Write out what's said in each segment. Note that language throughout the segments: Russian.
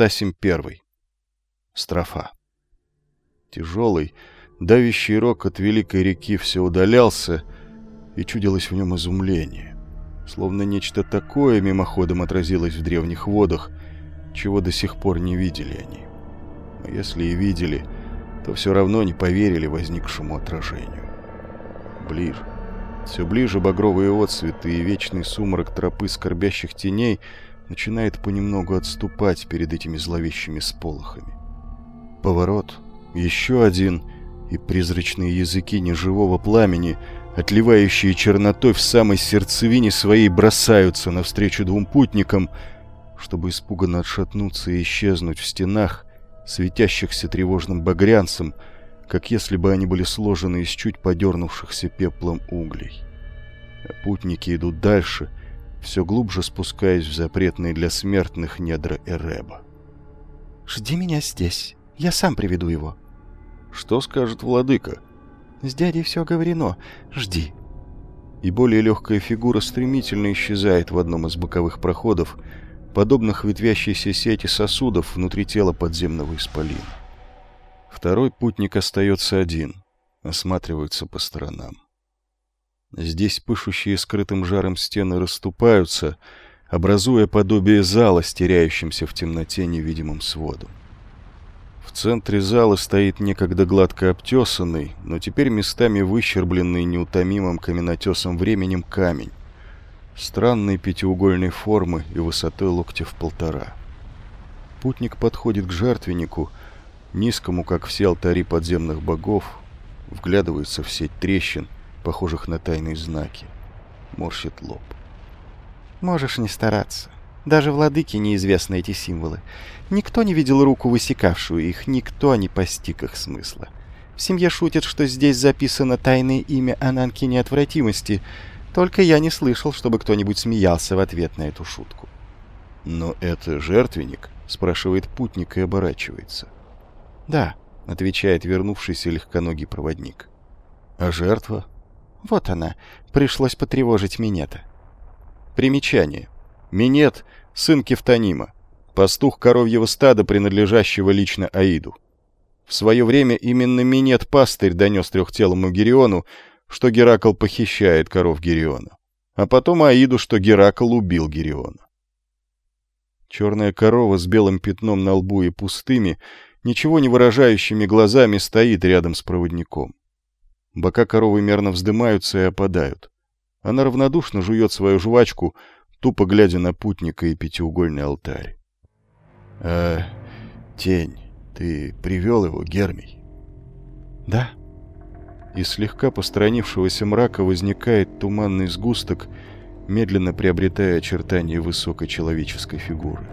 Стасим первый. Строфа. Тяжелый, давящий рок от великой реки все удалялся, и чудилось в нем изумление. Словно нечто такое мимоходом отразилось в древних водах, чего до сих пор не видели они. А если и видели, то все равно не поверили возникшему отражению. Ближе. Все ближе багровые отцветы и вечный сумрак тропы скорбящих теней начинает понемногу отступать перед этими зловещими сполохами. Поворот, еще один, и призрачные языки неживого пламени, отливающие чернотой в самой сердцевине своей, бросаются навстречу двум путникам, чтобы испуганно отшатнуться и исчезнуть в стенах, светящихся тревожным багрянцем, как если бы они были сложены из чуть подернувшихся пеплом углей. А путники идут дальше, все глубже спускаясь в запретные для смертных недра Эреба. «Жди меня здесь, я сам приведу его». «Что скажет владыка?» «С дядей все говорено, жди». И более легкая фигура стремительно исчезает в одном из боковых проходов, подобных ветвящейся сети сосудов внутри тела подземного исполина. Второй путник остается один, осматривается по сторонам. Здесь пышущие скрытым жаром стены расступаются, образуя подобие зала с теряющимся в темноте невидимым сводом. В центре зала стоит некогда гладко обтесанный, но теперь местами выщербленный неутомимым каменотесом временем камень, странной пятиугольной формы и высотой локтя в полтора. Путник подходит к жертвеннику, низкому, как все алтари подземных богов, вглядывается в сеть трещин, похожих на тайные знаки, морщит лоб. «Можешь не стараться. Даже владыке неизвестны эти символы. Никто не видел руку, высекавшую их, никто не постиг их смысла. В семье шутят, что здесь записано тайное имя Ананки Неотвратимости, только я не слышал, чтобы кто-нибудь смеялся в ответ на эту шутку. «Но это жертвенник?» — спрашивает путник и оборачивается. «Да», — отвечает вернувшийся легконогий проводник. «А жертва?» «Вот она. Пришлось потревожить Минета». Примечание. Минет — сын Кефтанима, пастух коровьего стада, принадлежащего лично Аиду. В свое время именно Минет-пастырь донес трехтелому Гериону, что Геракл похищает коров Гериона, а потом Аиду, что Геракл убил Гериона. Черная корова с белым пятном на лбу и пустыми, ничего не выражающими глазами стоит рядом с проводником. Бока коровы мерно вздымаются и опадают. Она равнодушно жует свою жвачку, тупо глядя на путника и пятиугольный алтарь. — А, тень, ты привел его, Гермий? — Да. Из слегка посторонившегося мрака возникает туманный сгусток, медленно приобретая очертания высокой человеческой фигуры.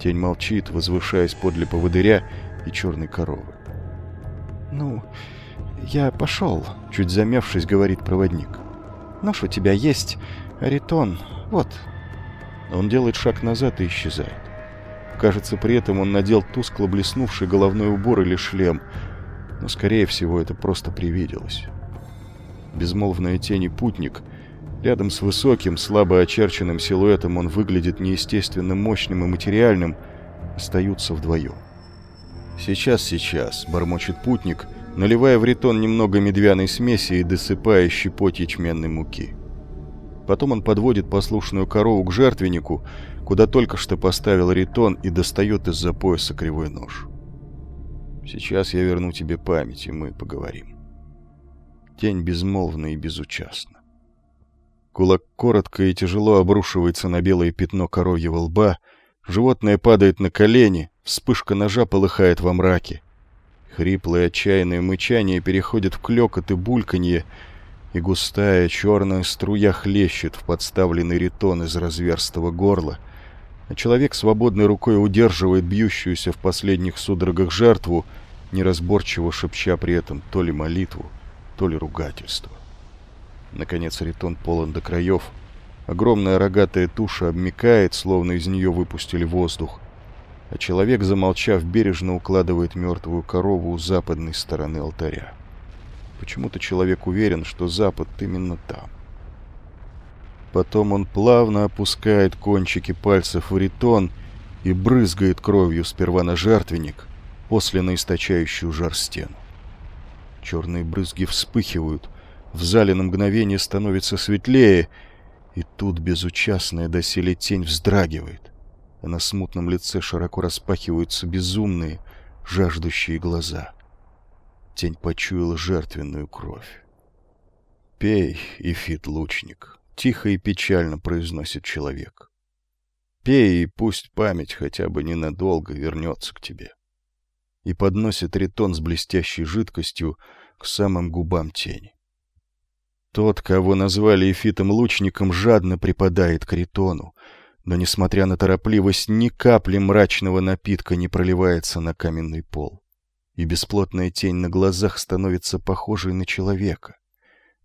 Тень молчит, возвышаясь подле поводыря и черной коровы. «Ну, я пошел», — чуть замявшись, говорит проводник. «Нож у тебя есть, Аритон, вот». Он делает шаг назад и исчезает. Кажется, при этом он надел тускло блеснувший головной убор или шлем — но, скорее всего, это просто привиделось. Безмолвная тень и путник. Рядом с высоким, слабо очерченным силуэтом он выглядит неестественно мощным и материальным, остаются вдвоем. «Сейчас, сейчас», — бормочет путник, наливая в ритон немного медвяной смеси и досыпая щепоть ячменной муки. Потом он подводит послушную корову к жертвеннику, куда только что поставил ритон и достает из-за пояса кривой нож. Сейчас я верну тебе память, и мы поговорим. Тень безмолвна и безучастна. Кулак коротко и тяжело обрушивается на белое пятно коровьего лба, животное падает на колени, вспышка ножа полыхает во мраке. Хриплое отчаянное мычание переходит в клёкот и бульканье, и густая черная струя хлещет в подставленный ритон из разверстого горла, а человек свободной рукой удерживает бьющуюся в последних судорогах жертву, неразборчиво шепча при этом то ли молитву, то ли ругательство. Наконец ритон полон до краев. Огромная рогатая туша обмикает, словно из нее выпустили воздух, а человек, замолчав, бережно укладывает мертвую корову у западной стороны алтаря. Почему-то человек уверен, что запад именно там. Потом он плавно опускает кончики пальцев в ритон и брызгает кровью сперва на жертвенник, после на источающую жар стену. Черные брызги вспыхивают, в зале на мгновение становится светлее, и тут безучастная доселе тень вздрагивает, а на смутном лице широко распахиваются безумные, жаждущие глаза. Тень почуяла жертвенную кровь. «Пей, Ифит-лучник», — тихо и печально произносит человек. «Пей, и пусть память хотя бы ненадолго вернется к тебе». И подносит ритон с блестящей жидкостью к самым губам тени. Тот, кого назвали Ефитом-лучником, жадно припадает к ритону, но, несмотря на торопливость, ни капли мрачного напитка не проливается на каменный пол, и бесплотная тень на глазах становится похожей на человека.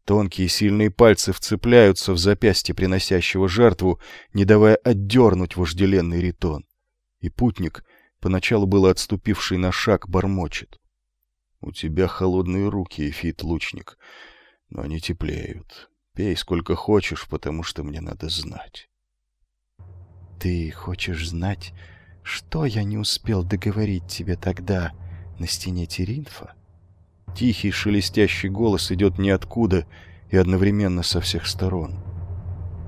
Тонкие сильные пальцы вцепляются в запястье приносящего жертву, не давая отдернуть вожделенный ритон. И путник, поначалу было отступивший на шаг, бормочет. — У тебя холодные руки, Эфит, лучник, но они теплеют. Пей сколько хочешь, потому что мне надо знать. — Ты хочешь знать, что я не успел договорить тебе тогда на стене Теринфа? — Тихий шелестящий голос идет ниоткуда и одновременно со всех сторон.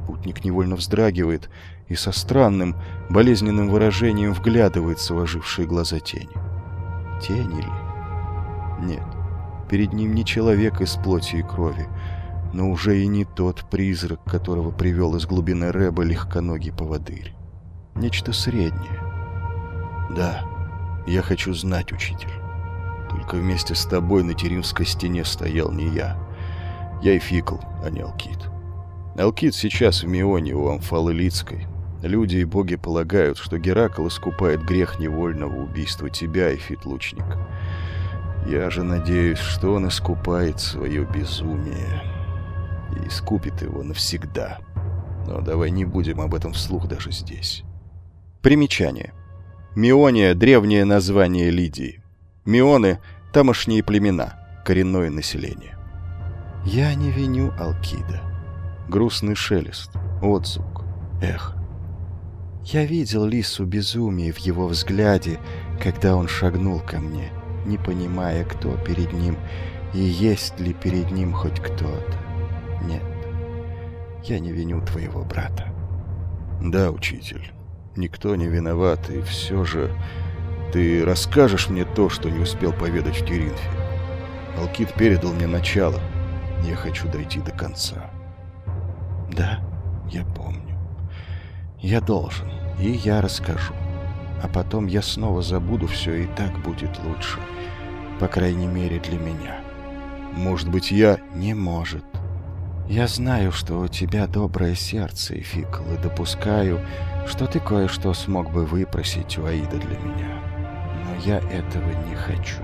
Путник невольно вздрагивает и со странным, болезненным выражением вглядывается в ожившие глаза тени. Тени ли? Нет, перед ним не человек из плоти и крови, но уже и не тот призрак, которого привел из глубины Рэба легконогий поводырь. Нечто среднее. Да, я хочу знать, учитель. Только вместе с тобой на Теримской стене стоял не я. Я и Фикл, а не Алкит. Алкит сейчас в Мионе у Амфалы Лицкой. Люди и боги полагают, что Геракл искупает грех невольного убийства тебя, Эфит Лучник. Я же надеюсь, что он искупает свое безумие и искупит его навсегда. Но давай не будем об этом вслух даже здесь. Примечание. Миония — древнее название Лидии. Мионы — тамошние племена, коренное население. Я не виню Алкида. Грустный шелест, отзвук, эхо. Я видел лису безумие в его взгляде, когда он шагнул ко мне, не понимая, кто перед ним и есть ли перед ним хоть кто-то. Нет, я не виню твоего брата. Да, учитель, никто не виноват, и все же ты расскажешь мне то, что не успел поведать в Теринфе. Алкит передал мне начало. Я хочу дойти до конца. Да, я помню. Я должен, и я расскажу. А потом я снова забуду все, и так будет лучше. По крайней мере, для меня. Может быть, я... Не может. Я знаю, что у тебя доброе сердце, Эфикл, и допускаю, что ты кое-что смог бы выпросить у Аида для меня я этого не хочу.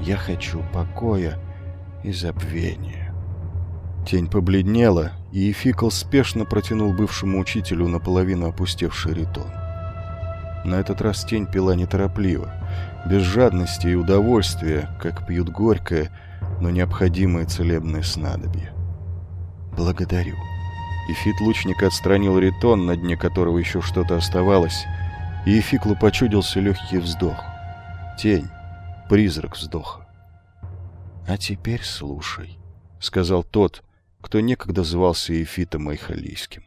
Я хочу покоя и забвения. Тень побледнела, и Эфикл спешно протянул бывшему учителю наполовину опустевший ритон. На этот раз тень пила неторопливо, без жадности и удовольствия, как пьют горькое, но необходимое целебное снадобье. «Благодарю». Ефит лучник отстранил ритон, на дне которого еще что-то оставалось, и Ефиклу почудился легкий вздох. Тень, призрак вздоха. «А теперь слушай», — сказал тот, кто некогда звался Ефитом Айхалийским.